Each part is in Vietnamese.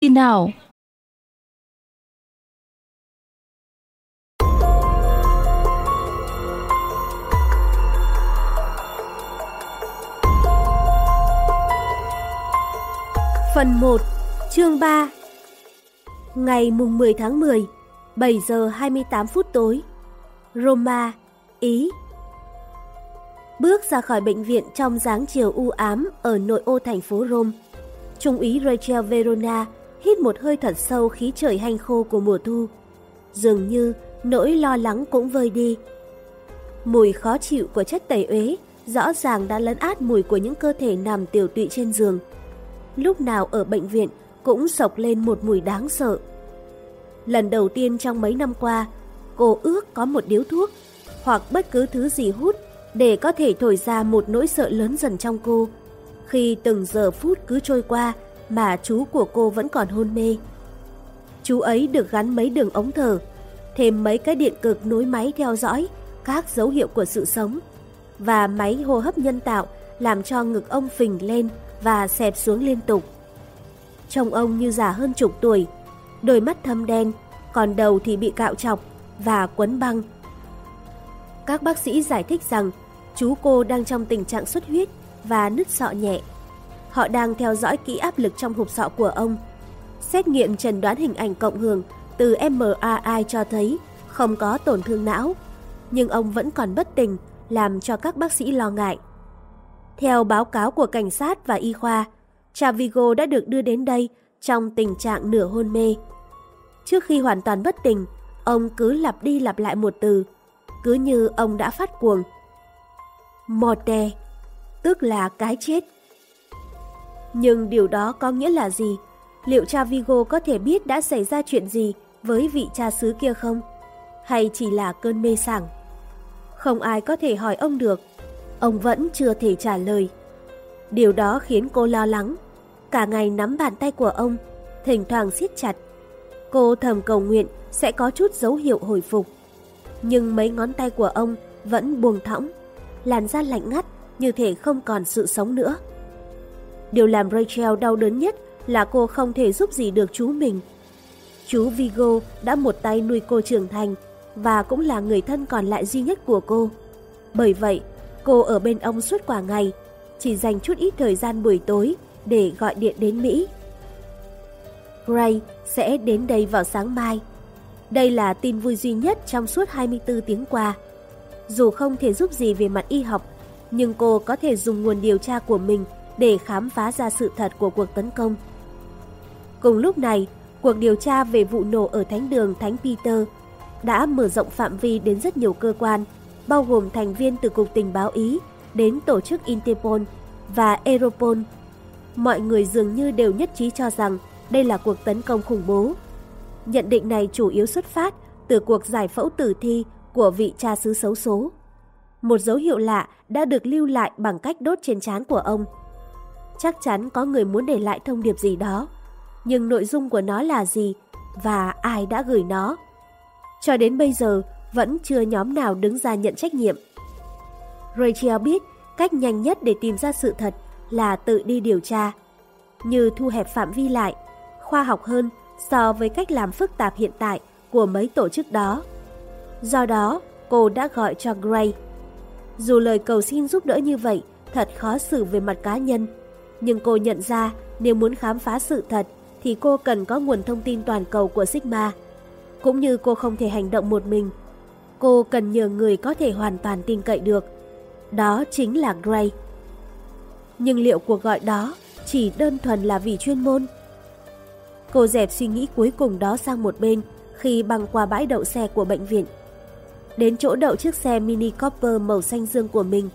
tin nào? Phần 1, chương 3 Ngày mùng 10 tháng 10, 7 giờ 28 phút tối. Roma, Ý. Bước ra khỏi bệnh viện trong dáng chiều u ám ở nội ô thành phố Rome Trung úy Rachel Verona hít một hơi thật sâu khí trời hanh khô của mùa thu Dường như nỗi lo lắng cũng vơi đi Mùi khó chịu của chất tẩy uế rõ ràng đã lấn át mùi của những cơ thể nằm tiểu tụy trên giường lúc nào ở bệnh viện cũng sộc lên một mùi đáng sợ. Lần đầu tiên trong mấy năm qua, cô ước có một điếu thuốc hoặc bất cứ thứ gì hút để có thể thổi ra một nỗi sợ lớn dần trong cô. Khi từng giờ phút cứ trôi qua mà chú của cô vẫn còn hôn mê. Chú ấy được gắn mấy đường ống thở, thêm mấy cái điện cực nối máy theo dõi các dấu hiệu của sự sống và máy hô hấp nhân tạo làm cho ngực ông phình lên và xẹp xuống liên tục. Trông ông như già hơn chục tuổi, đôi mắt thâm đen, còn đầu thì bị cạo chọc và quấn băng. Các bác sĩ giải thích rằng chú cô đang trong tình trạng xuất huyết và nứt sọ nhẹ. Họ đang theo dõi kỹ áp lực trong hộp sọ của ông. Xét nghiệm trần đoán hình ảnh cộng hưởng từ MRI cho thấy không có tổn thương não, nhưng ông vẫn còn bất tỉnh làm cho các bác sĩ lo ngại. Theo báo cáo của cảnh sát và y khoa, cha đã được đưa đến đây trong tình trạng nửa hôn mê. Trước khi hoàn toàn bất tỉnh, ông cứ lặp đi lặp lại một từ, cứ như ông đã phát cuồng. Morte, tức là cái chết. Nhưng điều đó có nghĩa là gì? Liệu cha Vigo có thể biết đã xảy ra chuyện gì với vị cha xứ kia không? Hay chỉ là cơn mê sảng? Không ai có thể hỏi ông được Ông vẫn chưa thể trả lời. Điều đó khiến cô lo lắng. Cả ngày nắm bàn tay của ông, thỉnh thoảng siết chặt. Cô thầm cầu nguyện sẽ có chút dấu hiệu hồi phục. Nhưng mấy ngón tay của ông vẫn buông thõng, làn da lạnh ngắt như thể không còn sự sống nữa. Điều làm Rachel đau đớn nhất là cô không thể giúp gì được chú mình. Chú Vigo đã một tay nuôi cô trưởng thành và cũng là người thân còn lại duy nhất của cô. Bởi vậy, Cô ở bên ông suốt cả ngày, chỉ dành chút ít thời gian buổi tối để gọi điện đến Mỹ. Gray sẽ đến đây vào sáng mai. Đây là tin vui duy nhất trong suốt 24 tiếng qua. Dù không thể giúp gì về mặt y học, nhưng cô có thể dùng nguồn điều tra của mình để khám phá ra sự thật của cuộc tấn công. Cùng lúc này, cuộc điều tra về vụ nổ ở thánh đường Thánh Peter đã mở rộng phạm vi đến rất nhiều cơ quan bao gồm thành viên từ Cục Tình báo Ý đến tổ chức Interpol và Europol. Mọi người dường như đều nhất trí cho rằng đây là cuộc tấn công khủng bố. Nhận định này chủ yếu xuất phát từ cuộc giải phẫu tử thi của vị cha xứ xấu số. Một dấu hiệu lạ đã được lưu lại bằng cách đốt trên trán của ông. Chắc chắn có người muốn để lại thông điệp gì đó, nhưng nội dung của nó là gì và ai đã gửi nó. Cho đến bây giờ, vẫn chưa nhóm nào đứng ra nhận trách nhiệm. Rachel biết cách nhanh nhất để tìm ra sự thật là tự đi điều tra, như thu hẹp phạm vi lại, khoa học hơn so với cách làm phức tạp hiện tại của mấy tổ chức đó. Do đó, cô đã gọi cho Gray. Dù lời cầu xin giúp đỡ như vậy thật khó xử về mặt cá nhân, nhưng cô nhận ra nếu muốn khám phá sự thật thì cô cần có nguồn thông tin toàn cầu của Sigma. Cũng như cô không thể hành động một mình cô cần nhờ người có thể hoàn toàn tin cậy được. Đó chính là Gray. Nhưng liệu cuộc gọi đó chỉ đơn thuần là vì chuyên môn? Cô dẹp suy nghĩ cuối cùng đó sang một bên khi băng qua bãi đậu xe của bệnh viện. Đến chỗ đậu chiếc xe Mini Cooper màu xanh dương của mình,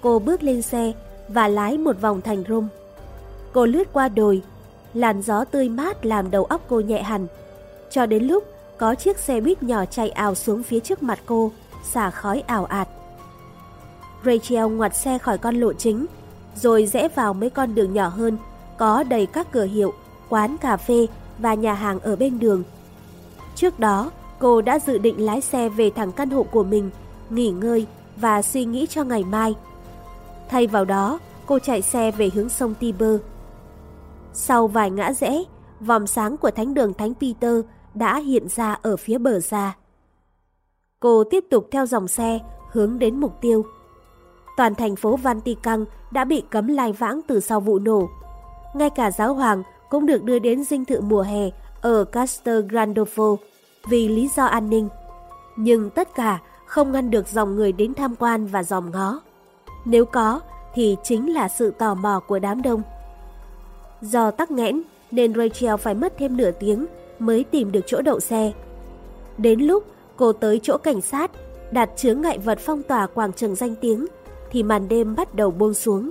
cô bước lên xe và lái một vòng thành rung. Cô lướt qua đồi, làn gió tươi mát làm đầu óc cô nhẹ hẳn. Cho đến lúc có chiếc xe buýt nhỏ chạy ảo xuống phía trước mặt cô, xả khói ảo ạt. Rachel ngoặt xe khỏi con lộ chính, rồi rẽ vào mấy con đường nhỏ hơn, có đầy các cửa hiệu, quán cà phê và nhà hàng ở bên đường. Trước đó, cô đã dự định lái xe về thẳng căn hộ của mình, nghỉ ngơi và suy nghĩ cho ngày mai. Thay vào đó, cô chạy xe về hướng sông Tiber. Sau vài ngã rẽ, vòng sáng của thánh đường Thánh Peter đã hiện ra ở phía bờ ra. Cô tiếp tục theo dòng xe hướng đến mục tiêu. Toàn thành phố Vatican đã bị cấm lai vãng từ sau vụ nổ. Ngay cả giáo hoàng cũng được đưa đến dinh thự mùa hè ở Castel Gandolfo vì lý do an ninh. Nhưng tất cả không ngăn được dòng người đến tham quan và dòm ngó. Nếu có, thì chính là sự tò mò của đám đông. Do tắc nghẽn nên Rachel phải mất thêm nửa tiếng mới tìm được chỗ đậu xe. Đến lúc cô tới chỗ cảnh sát, đặt chướng ngại vật phong tỏa quảng trường danh tiếng, thì màn đêm bắt đầu buông xuống.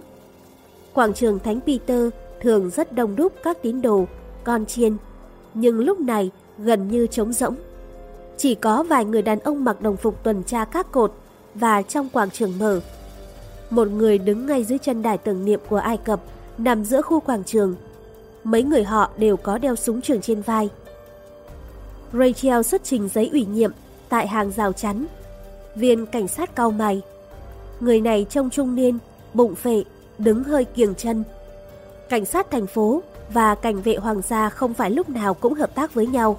Quảng trường Thánh Peter thường rất đông đúc các tín đồ, con chiên, nhưng lúc này gần như trống rỗng. Chỉ có vài người đàn ông mặc đồng phục tuần tra các cột và trong quảng trường mở. Một người đứng ngay dưới chân đài tưởng niệm của Ai Cập, nằm giữa khu quảng trường. Mấy người họ đều có đeo súng trường trên vai. Rachel xuất trình giấy ủy nhiệm tại hàng rào chắn. Viên cảnh sát cao mày. Người này trông trung niên, bụng phệ, đứng hơi kiềng chân. Cảnh sát thành phố và cảnh vệ hoàng gia không phải lúc nào cũng hợp tác với nhau.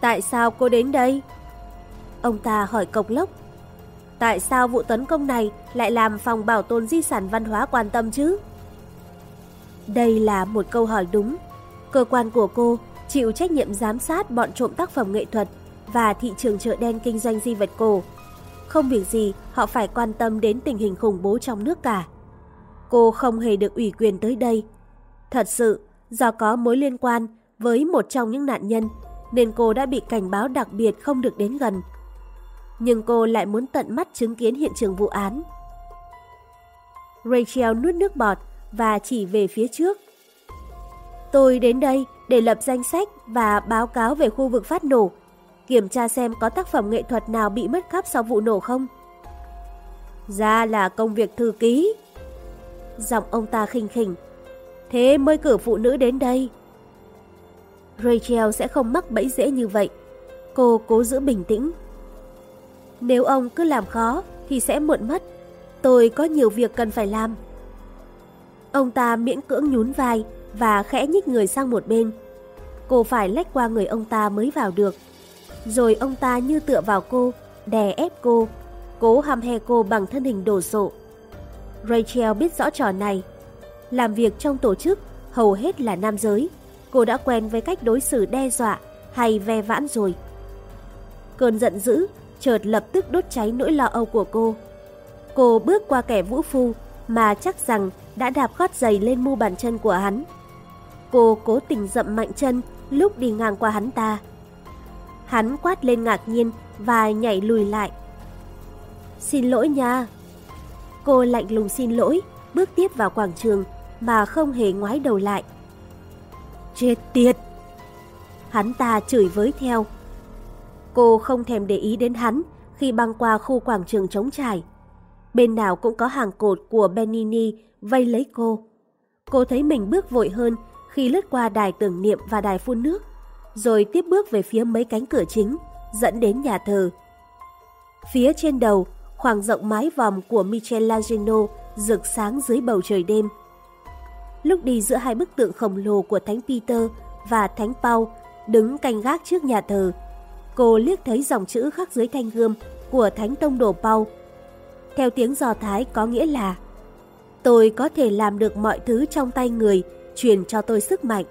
Tại sao cô đến đây? Ông ta hỏi cộc lốc. Tại sao vụ tấn công này lại làm phòng bảo tồn di sản văn hóa quan tâm chứ? Đây là một câu hỏi đúng. Cơ quan của cô chịu trách nhiệm giám sát bọn trộm tác phẩm nghệ thuật và thị trường chợ đen kinh doanh di vật cổ. Không việc gì họ phải quan tâm đến tình hình khủng bố trong nước cả. Cô không hề được ủy quyền tới đây. Thật sự, do có mối liên quan với một trong những nạn nhân nên cô đã bị cảnh báo đặc biệt không được đến gần. Nhưng cô lại muốn tận mắt chứng kiến hiện trường vụ án. Rachel nuốt nước bọt và chỉ về phía trước. Tôi đến đây để lập danh sách và báo cáo về khu vực phát nổ, kiểm tra xem có tác phẩm nghệ thuật nào bị mất cắp sau vụ nổ không. Ra là công việc thư ký. Giọng ông ta khinh khỉnh. Thế mới cử phụ nữ đến đây. Rachel sẽ không mắc bẫy dễ như vậy. Cô cố giữ bình tĩnh. Nếu ông cứ làm khó thì sẽ muộn mất. Tôi có nhiều việc cần phải làm. Ông ta miễn cưỡng nhún vai và khẽ nhích người sang một bên. Cô phải lách qua người ông ta mới vào được. Rồi ông ta như tựa vào cô, đè ép cô, cố hăm he cô bằng thân hình đồ sộ. Rachel biết rõ trò này. Làm việc trong tổ chức hầu hết là nam giới. Cô đã quen với cách đối xử đe dọa hay ve vãn rồi. Cơn giận dữ chợt lập tức đốt cháy nỗi lo âu của cô. Cô bước qua kẻ vũ phu mà chắc rằng đã đạp gót giày lên mu bàn chân của hắn. Cô cố tình dậm mạnh chân lúc đi ngang qua hắn ta. Hắn quát lên ngạc nhiên và nhảy lùi lại. Xin lỗi nha. Cô lạnh lùng xin lỗi, bước tiếp vào quảng trường mà không hề ngoái đầu lại. Chết tiệt! Hắn ta chửi với theo. Cô không thèm để ý đến hắn khi băng qua khu quảng trường trống trải. Bên nào cũng có hàng cột của Benini vây lấy cô. Cô thấy mình bước vội hơn khi lướt qua đài tưởng niệm và đài phun nước, rồi tiếp bước về phía mấy cánh cửa chính, dẫn đến nhà thờ. Phía trên đầu, khoảng rộng mái vòm của Michelangelo rực sáng dưới bầu trời đêm. Lúc đi giữa hai bức tượng khổng lồ của Thánh Peter và Thánh Paul đứng canh gác trước nhà thờ, cô liếc thấy dòng chữ khắc dưới thanh gươm của Thánh Tông Đồ Paul. Theo tiếng Do Thái có nghĩa là Tôi có thể làm được mọi thứ trong tay người, truyền cho tôi sức mạnh.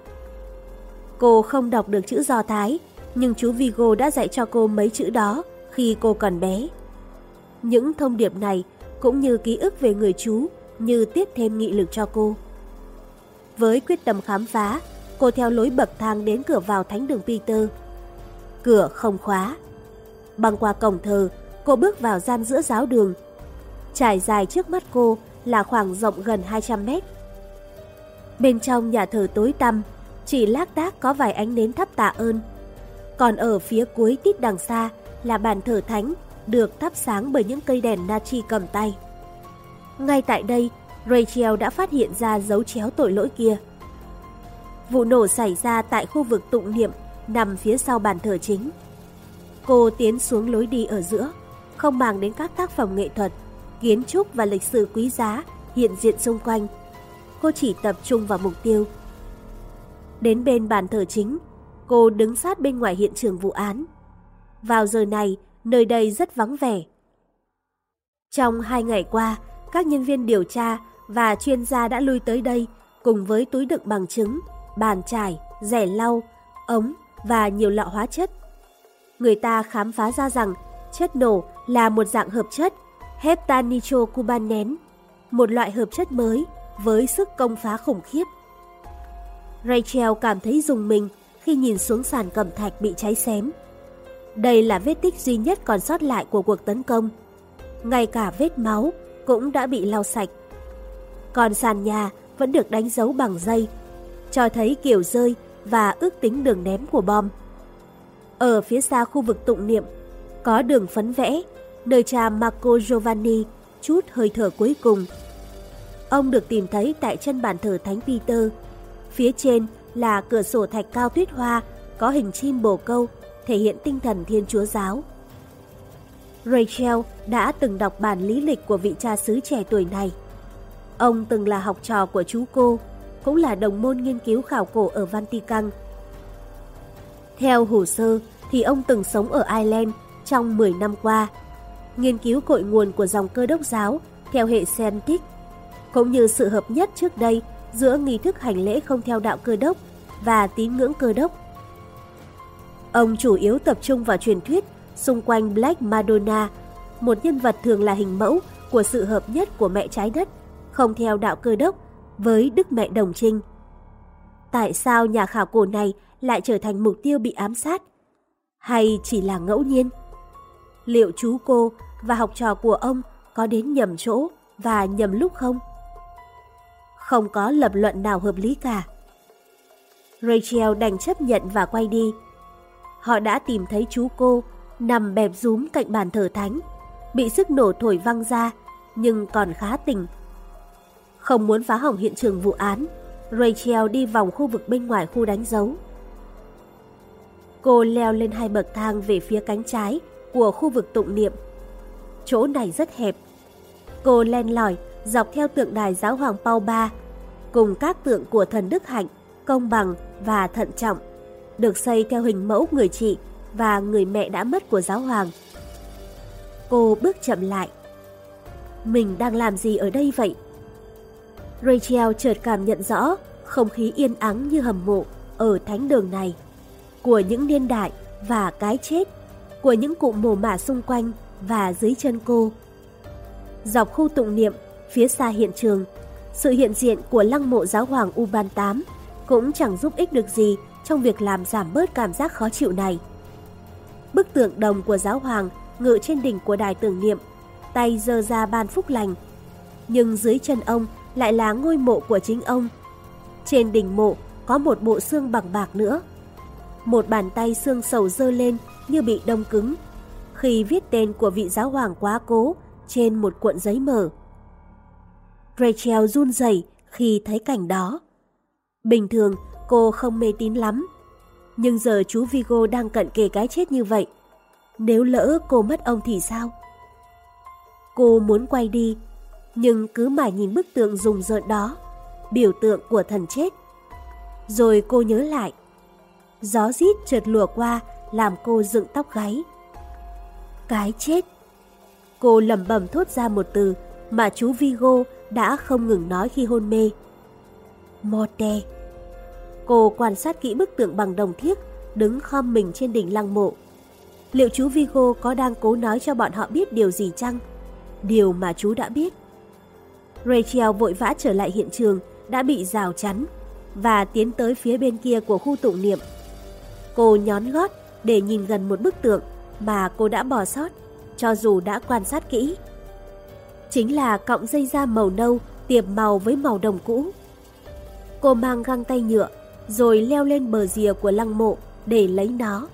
Cô không đọc được chữ Do Thái, nhưng chú Vigo đã dạy cho cô mấy chữ đó khi cô còn bé. Những thông điệp này cũng như ký ức về người chú như tiếp thêm nghị lực cho cô. Với quyết tâm khám phá, cô theo lối bậc thang đến cửa vào thánh đường Peter. Cửa không khóa. Băng qua cổng thờ, cô bước vào gian giữa giáo đường. Trải dài trước mắt cô là khoảng rộng gần 200 mét. Bên trong nhà thờ tối tăm, chỉ lác đác có vài ánh nến thắp tạ ơn. Còn ở phía cuối tít đằng xa là bàn thờ thánh được thắp sáng bởi những cây đèn natri cầm tay. Ngay tại đây, Rachel đã phát hiện ra dấu chéo tội lỗi kia. Vụ nổ xảy ra tại khu vực tụng niệm nằm phía sau bàn thờ chính. Cô tiến xuống lối đi ở giữa, không màng đến các tác phẩm nghệ thuật kiến trúc và lịch sử quý giá hiện diện xung quanh. Cô chỉ tập trung vào mục tiêu. Đến bên bàn thờ chính, cô đứng sát bên ngoài hiện trường vụ án. Vào giờ này, nơi đây rất vắng vẻ. Trong hai ngày qua, các nhân viên điều tra và chuyên gia đã lui tới đây cùng với túi đựng bằng chứng, bàn chải, rẻ lau, ống và nhiều lọ hóa chất. Người ta khám phá ra rằng chất nổ là một dạng hợp chất heptanitro-cubanén, một loại hợp chất mới với sức công phá khủng khiếp. Rachel cảm thấy dùng mình khi nhìn xuống sàn cẩm thạch bị cháy xém. Đây là vết tích duy nhất còn sót lại của cuộc tấn công. Ngay cả vết máu cũng đã bị lau sạch. Còn sàn nhà vẫn được đánh dấu bằng dây, cho thấy kiểu rơi và ước tính đường ném của bom. Ở phía xa khu vực tụng niệm, có đường phấn vẽ, nơi cha Marco Giovanni chút hơi thở cuối cùng. Ông được tìm thấy tại chân bàn thờ Thánh Peter. Phía trên là cửa sổ thạch cao tuyết hoa có hình chim bồ câu thể hiện tinh thần thiên chúa giáo. Rachel đã từng đọc bản lý lịch của vị cha xứ trẻ tuổi này. Ông từng là học trò của chú cô, cũng là đồng môn nghiên cứu khảo cổ ở Vatican. Theo hồ sơ thì ông từng sống ở Ireland trong 10 năm qua, nghiên cứu cội nguồn của dòng cơ đốc giáo theo hệ Celtic, cũng như sự hợp nhất trước đây giữa nghi thức hành lễ không theo đạo cơ đốc và tín ngưỡng cơ đốc. Ông chủ yếu tập trung vào truyền thuyết xung quanh Black Madonna, một nhân vật thường là hình mẫu của sự hợp nhất của mẹ trái đất, không theo đạo cơ đốc, với Đức Mẹ Đồng Trinh. Tại sao nhà khảo cổ này lại trở thành mục tiêu bị ám sát? Hay chỉ là ngẫu nhiên? Liệu chú cô và học trò của ông có đến nhầm chỗ và nhầm lúc không? Không có lập luận nào hợp lý cả. Rachel đành chấp nhận và quay đi. Họ đã tìm thấy chú cô nằm bẹp rúm cạnh bàn thờ thánh, bị sức nổ thổi văng ra, nhưng còn khá tỉnh. Không muốn phá hỏng hiện trường vụ án, Rachel đi vòng khu vực bên ngoài khu đánh dấu. Cô leo lên hai bậc thang về phía cánh trái của khu vực tụng niệm. Chỗ này rất hẹp. Cô len lỏi dọc theo tượng đài giáo hoàng Paul III cùng các tượng của thần Đức Hạnh, công bằng và thận trọng, được xây theo hình mẫu người chị và người mẹ đã mất của giáo hoàng. Cô bước chậm lại. Mình đang làm gì ở đây vậy? Rachel chợt cảm nhận rõ không khí yên ắng như hầm mộ ở thánh đường này, của những niên đại và cái chết, của những cụ mồ mả xung quanh và dưới chân cô. Dọc khu tụng niệm, phía xa hiện trường, sự hiện diện của lăng mộ giáo hoàng Uban 8 cũng chẳng giúp ích được gì trong việc làm giảm bớt cảm giác khó chịu này. Bức tượng đồng của giáo hoàng ngự trên đỉnh của đài tưởng niệm, tay giơ ra ban phúc lành. Nhưng dưới chân ông lại là ngôi mộ của chính ông. Trên đỉnh mộ có một bộ xương bằng bạc nữa. Một bàn tay xương sầu dơ lên như bị đông cứng khi viết tên của vị giáo hoàng quá cố trên một cuộn giấy mở. Rachel run rẩy khi thấy cảnh đó. Bình thường cô không mê tín lắm, nhưng giờ chú Vigo đang cận kề cái chết như vậy. Nếu lỡ cô mất ông thì sao? Cô muốn quay đi, nhưng cứ mãi nhìn bức tượng rùng rợn đó, biểu tượng của thần chết. Rồi cô nhớ lại. Gió rít trượt lùa qua làm cô dựng tóc gáy. Cái chết. Cô lẩm bẩm thốt ra một từ mà chú Vigo đã không ngừng nói khi hôn mê. Morte. Cô quan sát kỹ bức tượng bằng đồng thiếc đứng khom mình trên đỉnh lăng mộ. Liệu chú Vigo có đang cố nói cho bọn họ biết điều gì chăng? Điều mà chú đã biết. Rachel vội vã trở lại hiện trường, đã bị rào chắn và tiến tới phía bên kia của khu tụng niệm. Cô nhón gót để nhìn gần một bức tượng mà cô đã bỏ sót cho dù đã quan sát kỹ. Chính là cọng dây da màu nâu tiệp màu với màu đồng cũ. Cô mang găng tay nhựa rồi leo lên bờ rìa của lăng mộ để lấy nó.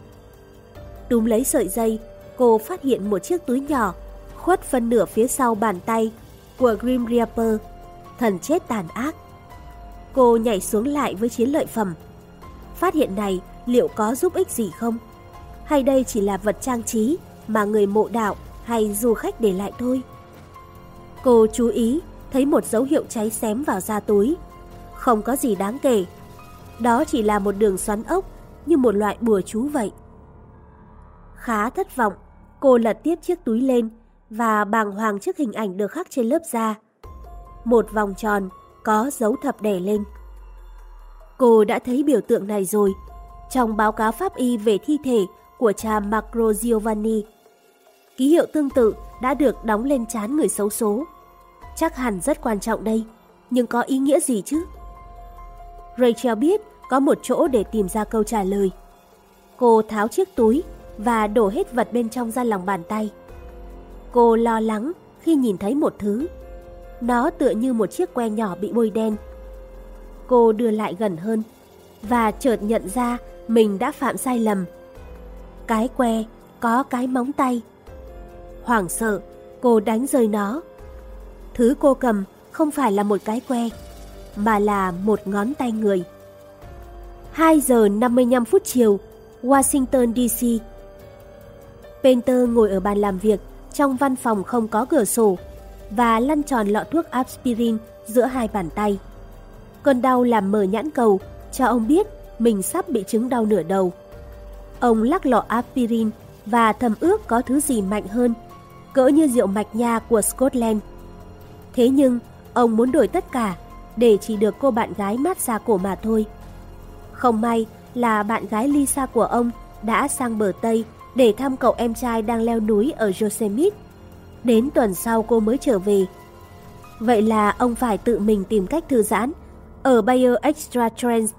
Túm lấy sợi dây, cô phát hiện một chiếc túi nhỏ khuất phân nửa phía sau bàn tay của Grim Reaper, thần chết tàn ác. Cô nhảy xuống lại với chiến lợi phẩm. Phát hiện này liệu có giúp ích gì không? Hay đây chỉ là vật trang trí mà người mộ đạo hay du khách để lại thôi? Cô chú ý thấy một dấu hiệu cháy xém vào da túi. Không có gì đáng kể. Đó chỉ là một đường xoắn ốc như một loại bùa chú vậy. Khá thất vọng, cô lật tiếp chiếc túi lên và bàng hoàng trước hình ảnh được khắc trên lớp da. Một vòng tròn có dấu thập đẻ lên. Cô đã thấy biểu tượng này rồi trong báo cáo pháp y về thi thể của cha Marco Giovanni. Ký hiệu tương tự đã được đóng lên trán người xấu số. Chắc hẳn rất quan trọng đây, nhưng có ý nghĩa gì chứ? Rachel biết có một chỗ để tìm ra câu trả lời. Cô tháo chiếc túi và đổ hết vật bên trong ra lòng bàn tay. Cô lo lắng khi nhìn thấy một thứ. Nó tựa như một chiếc que nhỏ bị bôi đen. Cô đưa lại gần hơn và chợt nhận ra mình đã phạm sai lầm. Cái que có cái móng tay. Hoảng sợ, cô đánh rơi nó. Thứ cô cầm không phải là một cái que, mà là một ngón tay người. 2 giờ 55 phút chiều, Washington DC. Painter ngồi ở bàn làm việc trong văn phòng không có cửa sổ và lăn tròn lọ thuốc aspirin giữa hai bàn tay. Cơn đau làm mở nhãn cầu cho ông biết mình sắp bị chứng đau nửa đầu. Ông lắc lọ aspirin và thầm ước có thứ gì mạnh hơn, cỡ như rượu mạch nha của Scotland. Thế nhưng, ông muốn đổi tất cả để chỉ được cô bạn gái mát xa cổ mà thôi. Không may là bạn gái Lisa của ông đã sang bờ Tây để thăm cậu em trai đang leo núi ở Yosemite. Đến tuần sau cô mới trở về. Vậy là ông phải tự mình tìm cách thư giãn ở Bayer Extra Trends.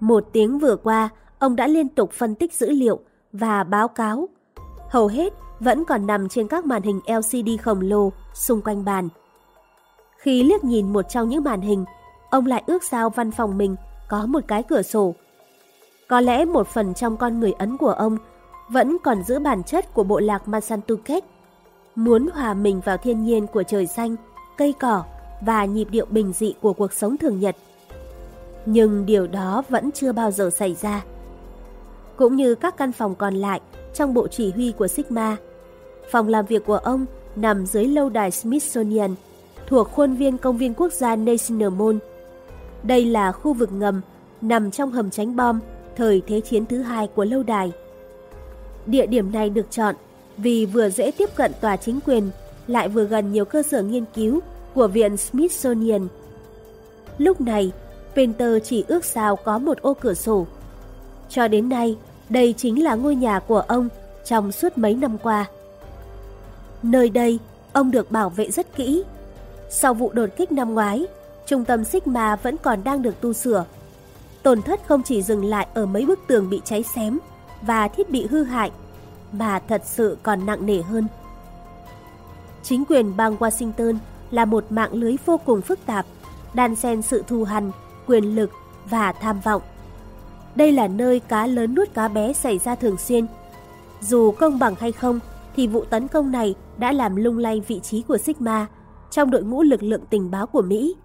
Một tiếng vừa qua, ông đã liên tục phân tích dữ liệu và báo cáo. Hầu hết vẫn còn nằm trên các màn hình LCD khổng lồ xung quanh bàn. Khi liếc nhìn một trong những màn hình, ông lại ước sao văn phòng mình có một cái cửa sổ. Có lẽ một phần trong con người Ấn của ông vẫn còn giữ bản chất của bộ lạc Masantuket, muốn hòa mình vào thiên nhiên của trời xanh, cây cỏ và nhịp điệu bình dị của cuộc sống thường nhật. Nhưng điều đó vẫn chưa bao giờ xảy ra. Cũng như các căn phòng còn lại trong bộ chỉ huy của Sigma, phòng làm việc của ông nằm dưới lâu đài Smithsonian, thuộc khuôn viên công viên quốc gia National Mall. Đây là khu vực ngầm nằm trong hầm tránh bom thời Thế chiến thứ hai của lâu đài. Địa điểm này được chọn vì vừa dễ tiếp cận tòa chính quyền, lại vừa gần nhiều cơ sở nghiên cứu của viện Smithsonian. Lúc này, Painter chỉ ước sao có một ô cửa sổ. Cho đến nay, đây chính là ngôi nhà của ông trong suốt mấy năm qua. Nơi đây, ông được bảo vệ rất kỹ. Sau vụ đột kích năm ngoái, trung tâm Sigma vẫn còn đang được tu sửa. Tổn thất không chỉ dừng lại ở mấy bức tường bị cháy xém và thiết bị hư hại, mà thật sự còn nặng nề hơn. Chính quyền bang Washington là một mạng lưới vô cùng phức tạp, đan xen sự thù hằn, quyền lực và tham vọng. Đây là nơi cá lớn nuốt cá bé xảy ra thường xuyên. Dù công bằng hay không, thì vụ tấn công này đã làm lung lay vị trí của Sigma trong đội ngũ lực lượng tình báo của Mỹ.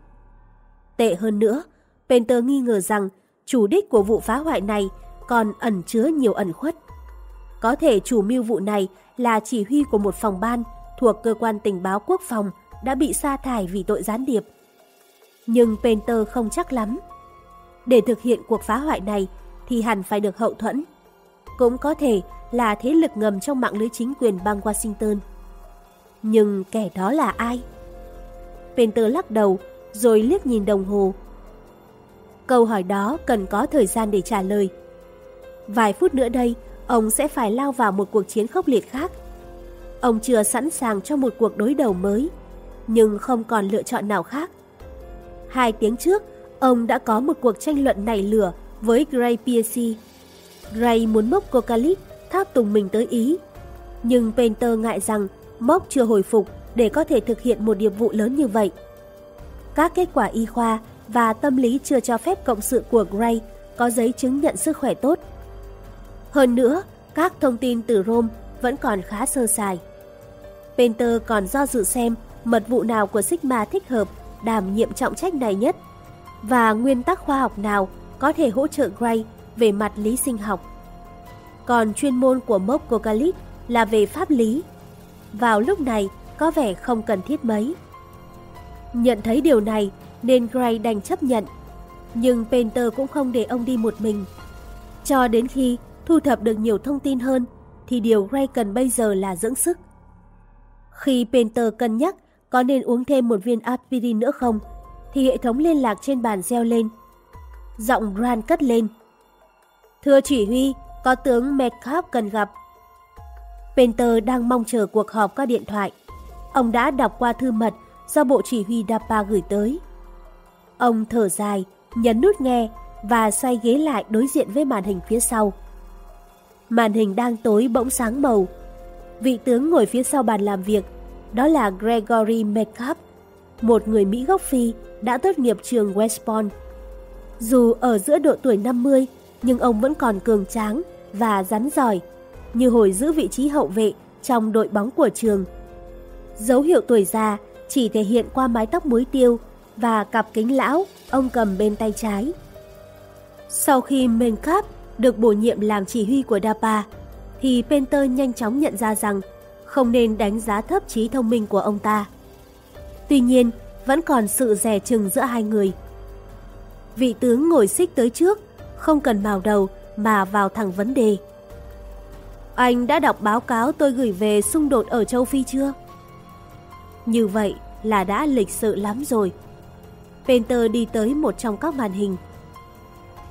Tệ hơn nữa, Penter nghi ngờ rằng chủ đích của vụ phá hoại này còn ẩn chứa nhiều ẩn khuất. Có thể chủ mưu vụ này là chỉ huy của một phòng ban thuộc cơ quan tình báo quốc phòng đã bị sa thải vì tội gián điệp. Nhưng Penter không chắc lắm. Để thực hiện cuộc phá hoại này thì hẳn phải được hậu thuẫn. Cũng có thể là thế lực ngầm trong mạng lưới chính quyền bang Washington. Nhưng kẻ đó là ai? Penter lắc đầu rồi liếc nhìn đồng hồ. Câu hỏi đó cần có thời gian để trả lời. Vài phút nữa đây, ông sẽ phải lao vào một cuộc chiến khốc liệt khác. Ông chưa sẵn sàng cho một cuộc đối đầu mới, nhưng không còn lựa chọn nào khác. Hai tiếng trước, ông đã có một cuộc tranh luận nảy lửa với Gray Piercy. Gray muốn mốc Cocalit tháp tùng mình tới Ý. Nhưng Painter ngại rằng Mốc chưa hồi phục để có thể thực hiện một nhiệm vụ lớn như vậy. Các kết quả y khoa và tâm lý chưa cho phép cộng sự của Gray có giấy chứng nhận sức khỏe tốt. Hơn nữa, các thông tin từ Rome vẫn còn khá sơ sài. Painter còn do dự xem mật vụ nào của Sigma thích hợp đảm nhiệm trọng trách này nhất và nguyên tắc khoa học nào có thể hỗ trợ Gray về mặt lý sinh học. Còn chuyên môn của Mốc Cocalit là về pháp lý. Vào lúc này có vẻ không cần thiết mấy. Nhận thấy điều này nên Gray đành chấp nhận. Nhưng Painter cũng không để ông đi một mình. Cho đến khi thu thập được nhiều thông tin hơn, thì điều Gray cần bây giờ là dưỡng sức. Khi Painter cân nhắc có nên uống thêm một viên aspirin nữa không, thì hệ thống liên lạc trên bàn reo lên. Giọng Grant cất lên. Thưa chỉ huy, có tướng Metcalf cần gặp. Penter đang mong chờ cuộc họp qua điện thoại. Ông đã đọc qua thư mật do Bộ Chỉ huy Dapa gửi tới. Ông thở dài, nhấn nút nghe và xoay ghế lại đối diện với màn hình phía sau. Màn hình đang tối bỗng sáng màu. Vị tướng ngồi phía sau bàn làm việc, đó là Gregory Metcalf, một người Mỹ gốc Phi đã tốt nghiệp trường West Point. Dù ở giữa độ tuổi 50, nhưng ông vẫn còn cường tráng và rắn giỏi, như hồi giữ vị trí hậu vệ trong đội bóng của trường. Dấu hiệu tuổi già chỉ thể hiện qua mái tóc muối tiêu và cặp kính lão ông cầm bên tay trái. Sau khi Menkap được bổ nhiệm làm chỉ huy của Dapa, thì Penter nhanh chóng nhận ra rằng không nên đánh giá thấp trí thông minh của ông ta. Tuy nhiên, vẫn còn sự rẻ chừng giữa hai người. Vị tướng ngồi xích tới trước, không cần mào đầu mà vào thẳng vấn đề. Anh đã đọc báo cáo tôi gửi về xung đột ở châu Phi chưa? Như vậy là đã lịch sự lắm rồi. Penter đi tới một trong các màn hình.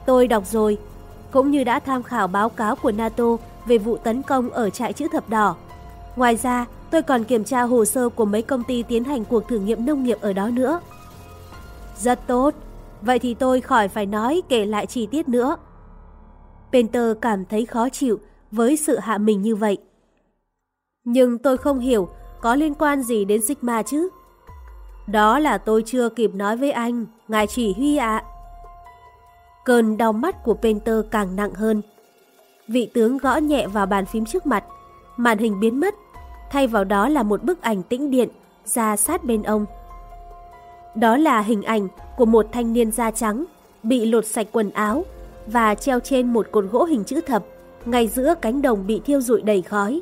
Tôi đọc rồi, cũng như đã tham khảo báo cáo của NATO về vụ tấn công ở trại chữ thập đỏ. Ngoài ra, tôi còn kiểm tra hồ sơ của mấy công ty tiến hành cuộc thử nghiệm nông nghiệp ở đó nữa. Rất tốt, vậy thì tôi khỏi phải nói kể lại chi tiết nữa. Penter cảm thấy khó chịu với sự hạ mình như vậy. Nhưng tôi không hiểu có liên quan gì đến Sigma chứ. Đó là tôi chưa kịp nói với anh, ngài chỉ huy ạ. Cơn đau mắt của Penter càng nặng hơn. Vị tướng gõ nhẹ vào bàn phím trước mặt, màn hình biến mất, thay vào đó là một bức ảnh tĩnh điện ra sát bên ông. Đó là hình ảnh của một thanh niên da trắng bị lột sạch quần áo và treo trên một cột gỗ hình chữ thập ngay giữa cánh đồng bị thiêu rụi đầy khói.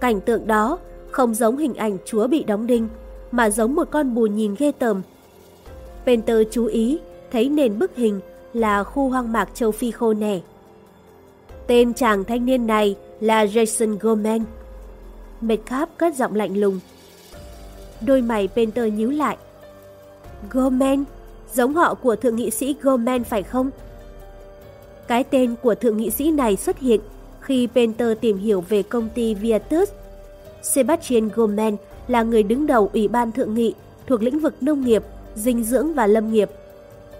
Cảnh tượng đó không giống hình ảnh chúa bị đóng đinh, mà giống một con bù nhìn ghê tởm. Penter chú ý thấy nền bức hình là khu hoang mạc châu Phi khô nẻ. Tên chàng thanh niên này là Jason Goldman. Metcalf cất giọng lạnh lùng. Đôi mày Penter nhíu lại. Goldman, giống họ của thượng nghị sĩ Goldman phải không? Cái tên của thượng nghị sĩ này xuất hiện khi Penter tìm hiểu về công ty Viatus. Sebastian Goldman là người đứng đầu Ủy ban Thượng nghị thuộc lĩnh vực nông nghiệp, dinh dưỡng và lâm nghiệp.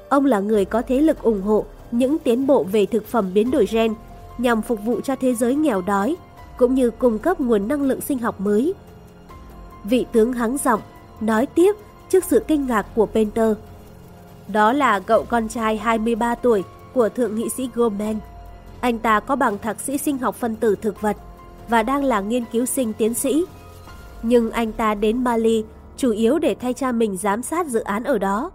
Ông là người có thế lực ủng hộ những tiến bộ về thực phẩm biến đổi gen nhằm phục vụ cho thế giới nghèo đói, cũng như cung cấp nguồn năng lượng sinh học mới. Vị tướng hắng giọng, nói tiếp trước sự kinh ngạc của Painter. Đó là cậu con trai 23 tuổi của Thượng nghị sĩ Goldman. Anh ta có bằng thạc sĩ sinh học phân tử thực vật và đang là nghiên cứu sinh tiến sĩ. Nhưng anh ta đến Mali chủ yếu để thay cha mình giám sát dự án ở đó.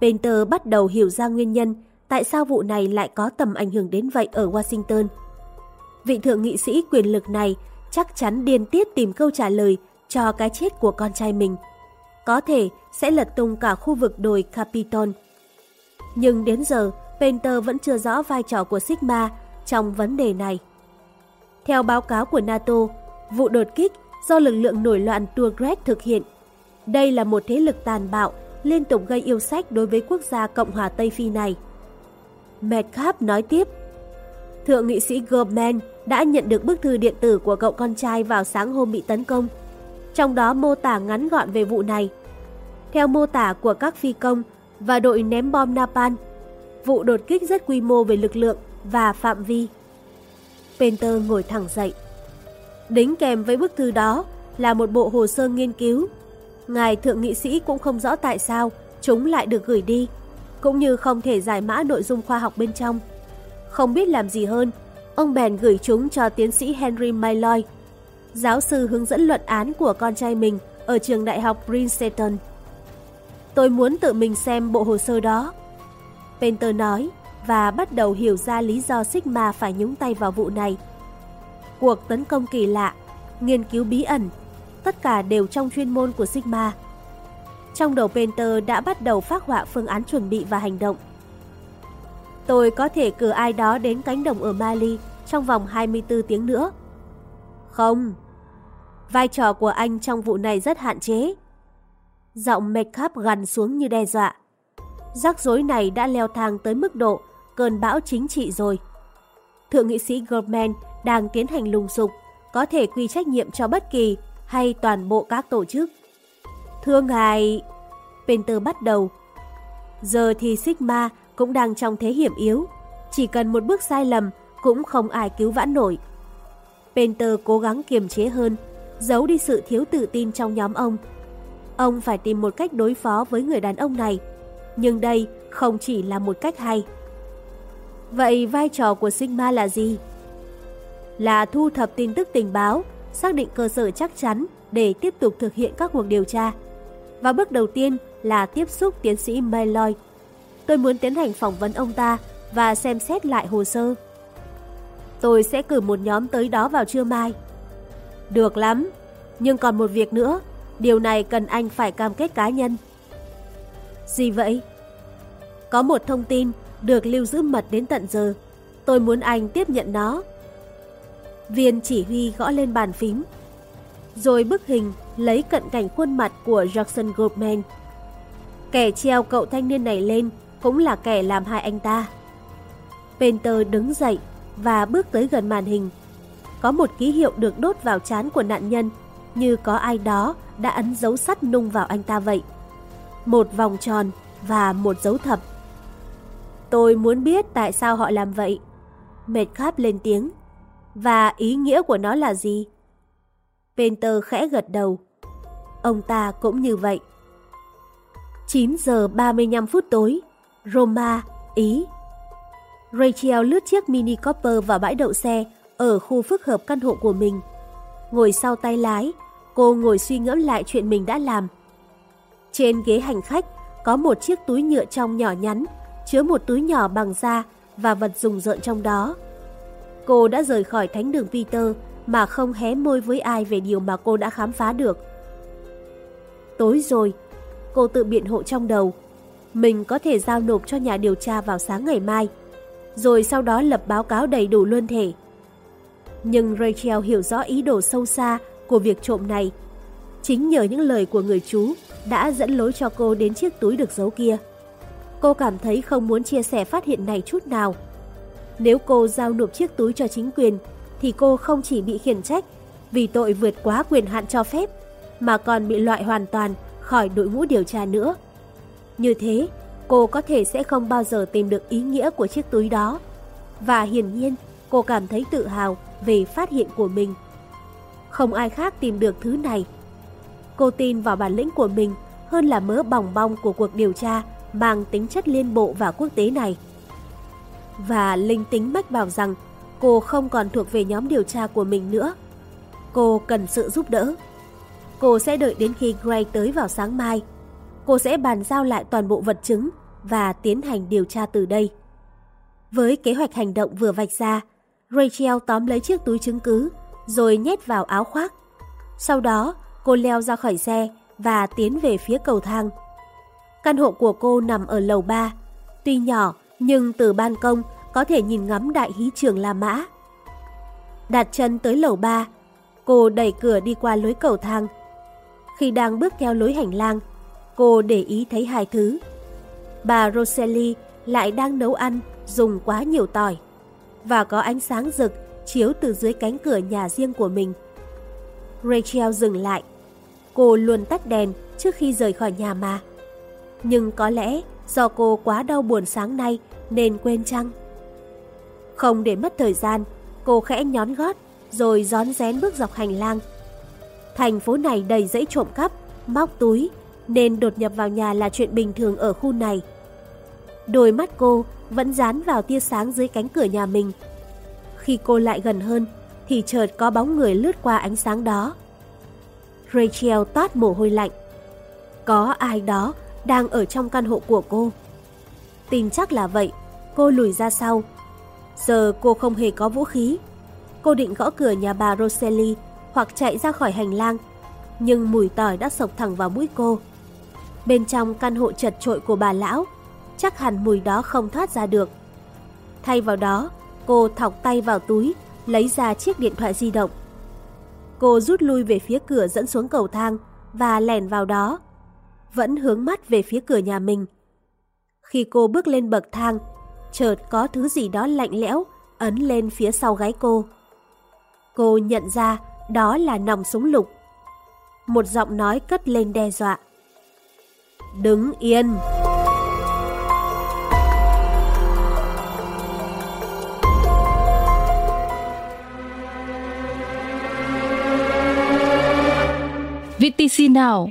Painter bắt đầu hiểu ra nguyên nhân tại sao vụ này lại có tầm ảnh hưởng đến vậy ở Washington. Vị thượng nghị sĩ quyền lực này chắc chắn điên tiết tìm câu trả lời cho cái chết của con trai mình. Có thể sẽ lật tung cả khu vực đồi Capitol. Nhưng đến giờ, Painter vẫn chưa rõ vai trò của Sigma trong vấn đề này. Theo báo cáo của NATO, vụ đột kích do lực lượng nổi loạn Tuareg thực hiện. Đây là một thế lực tàn bạo, liên tục gây yêu sách đối với quốc gia Cộng hòa Tây Phi này. Metcalf nói tiếp, Thượng nghị sĩ Goldman đã nhận được bức thư điện tử của cậu con trai vào sáng hôm bị tấn công, trong đó mô tả ngắn gọn về vụ này. Theo mô tả của các phi công và đội ném bom Napalm, vụ đột kích rất quy mô về lực lượng và phạm vi. Penter ngồi thẳng dậy. Đính kèm với bức thư đó là một bộ hồ sơ nghiên cứu. Ngài thượng nghị sĩ cũng không rõ tại sao chúng lại được gửi đi, cũng như không thể giải mã nội dung khoa học bên trong. Không biết làm gì hơn, ông bèn gửi chúng cho tiến sĩ Henry Myloy, giáo sư hướng dẫn luận án của con trai mình ở trường đại học Princeton. Tôi muốn tự mình xem bộ hồ sơ đó. Penter nói và bắt đầu hiểu ra lý do Sigma phải nhúng tay vào vụ này. Cuộc tấn công kỳ lạ, nghiên cứu bí ẩn, tất cả đều trong chuyên môn của Sigma. Trong đầu Penter đã bắt đầu phát họa phương án chuẩn bị và hành động. Tôi có thể cử ai đó đến cánh đồng ở Mali trong vòng 24 tiếng nữa. Không, vai trò của anh trong vụ này rất hạn chế. Giọng Makeup gằn xuống như đe dọa. Rắc rối này đã leo thang tới mức độ cơn bão chính trị rồi. Thượng nghị sĩ Goldman đang tiến hành lùng sục, có thể quy trách nhiệm cho bất kỳ hay toàn bộ các tổ chức. Thưa ngài, Penter bắt đầu. Giờ thì Sigma cũng đang trong thế hiểm yếu, chỉ cần một bước sai lầm cũng không ai cứu vãn nổi. Penter cố gắng kiềm chế hơn, giấu đi sự thiếu tự tin trong nhóm ông. Ông phải tìm một cách đối phó với người đàn ông này, nhưng đây không chỉ là một cách hay. Vậy vai trò của Sigma là gì? Là thu thập tin tức tình báo, xác định cơ sở chắc chắn để tiếp tục thực hiện các cuộc điều tra. Và bước đầu tiên là tiếp xúc tiến sĩ Malloy. Tôi muốn tiến hành phỏng vấn ông ta và xem xét lại hồ sơ. Tôi sẽ cử một nhóm tới đó vào trưa mai. Được lắm, nhưng còn một việc nữa, điều này cần anh phải cam kết cá nhân. Gì vậy? Có một thông tin được lưu giữ mật đến tận giờ. Tôi muốn anh tiếp nhận nó. Viên chỉ huy gõ lên bàn phím. Rồi bức hình lấy cận cảnh khuôn mặt của Jackson Goldman. Kẻ treo cậu thanh niên này lên cũng là kẻ làm hại anh ta. Penter đứng dậy và bước tới gần màn hình. Có một ký hiệu được đốt vào trán của nạn nhân như có ai đó đã ấn dấu sắt nung vào anh ta vậy. Một vòng tròn và một dấu thập. Tôi muốn biết tại sao họ làm vậy. mệt Metcalf lên tiếng. Và ý nghĩa của nó là gì? Penter khẽ gật đầu. Ông ta cũng như vậy. 9 giờ 35 phút tối, Roma, Ý. Rachel lướt chiếc Mini Cooper vào bãi đậu xe ở khu phức hợp căn hộ của mình. Ngồi sau tay lái, cô ngồi suy ngẫm lại chuyện mình đã làm. Trên ghế hành khách có một chiếc túi nhựa trong nhỏ nhắn, chứa một túi nhỏ bằng da và vật dùng rợn trong đó. Cô đã rời khỏi thánh đường Peter mà không hé môi với ai về điều mà cô đã khám phá được. Tối rồi, cô tự biện hộ trong đầu. Mình có thể giao nộp cho nhà điều tra vào sáng ngày mai, rồi sau đó lập báo cáo đầy đủ luân thể. Nhưng Rachel hiểu rõ ý đồ sâu xa của việc trộm này. Chính nhờ những lời của người chú đã dẫn lối cho cô đến chiếc túi được giấu kia. Cô cảm thấy không muốn chia sẻ phát hiện này chút nào. Nếu cô giao nộp chiếc túi cho chính quyền, thì cô không chỉ bị khiển trách vì tội vượt quá quyền hạn cho phép, mà còn bị loại hoàn toàn khỏi đội ngũ điều tra nữa. Như thế, cô có thể sẽ không bao giờ tìm được ý nghĩa của chiếc túi đó. Và hiển nhiên, cô cảm thấy tự hào về phát hiện của mình. Không ai khác tìm được thứ này. Cô tin vào bản lĩnh của mình hơn là mớ bỏng bong của cuộc điều tra mang tính chất liên bộ và quốc tế này. Và linh tính mách bảo rằng cô không còn thuộc về nhóm điều tra của mình nữa. Cô cần sự giúp đỡ. Cô sẽ đợi đến khi Gray tới vào sáng mai. Cô sẽ bàn giao lại toàn bộ vật chứng và tiến hành điều tra từ đây. Với kế hoạch hành động vừa vạch ra, Rachel tóm lấy chiếc túi chứng cứ rồi nhét vào áo khoác. Sau đó, cô leo ra khỏi xe và tiến về phía cầu thang. Căn hộ của cô nằm ở lầu 3, tuy nhỏ nhưng từ ban công có thể nhìn ngắm đại hí trường La Mã. Đặt chân tới lầu 3, cô đẩy cửa đi qua lối cầu thang. Khi đang bước theo lối hành lang, cô để ý thấy hai thứ. Bà Rosalie lại đang nấu ăn dùng quá nhiều tỏi và có ánh sáng rực chiếu từ dưới cánh cửa nhà riêng của mình. Rachel dừng lại. Cô luôn tắt đèn trước khi rời khỏi nhà mà. Nhưng có lẽ do cô quá đau buồn sáng nay nên quên chăng? Không để mất thời gian, cô khẽ nhón gót rồi rón rén bước dọc hành lang. Thành phố này đầy dãy trộm cắp, móc túi nên đột nhập vào nhà là chuyện bình thường ở khu này. Đôi mắt cô vẫn dán vào tia sáng dưới cánh cửa nhà mình. Khi cô lại gần hơn thì chợt có bóng người lướt qua ánh sáng đó. Rachel toát mồ hôi lạnh. Có ai đó đang ở trong căn hộ của cô. Tin chắc là vậy, cô lùi ra sau. Giờ cô không hề có vũ khí. Cô định gõ cửa nhà bà Roselli hoặc chạy ra khỏi hành lang, nhưng mùi tỏi đã sộc thẳng vào mũi cô. Bên trong căn hộ chật trội của bà lão, chắc hẳn mùi đó không thoát ra được. Thay vào đó, cô thọc tay vào túi, lấy ra chiếc điện thoại di động. Cô rút lui về phía cửa dẫn xuống cầu thang và lẻn vào đó, vẫn hướng mắt về phía cửa nhà mình. Khi cô bước lên bậc thang, chợt có thứ gì đó lạnh lẽo ấn lên phía sau gáy cô. Cô nhận ra đó là nòng súng lục. Một giọng nói cất lên đe dọa. Đứng yên! VTC nào.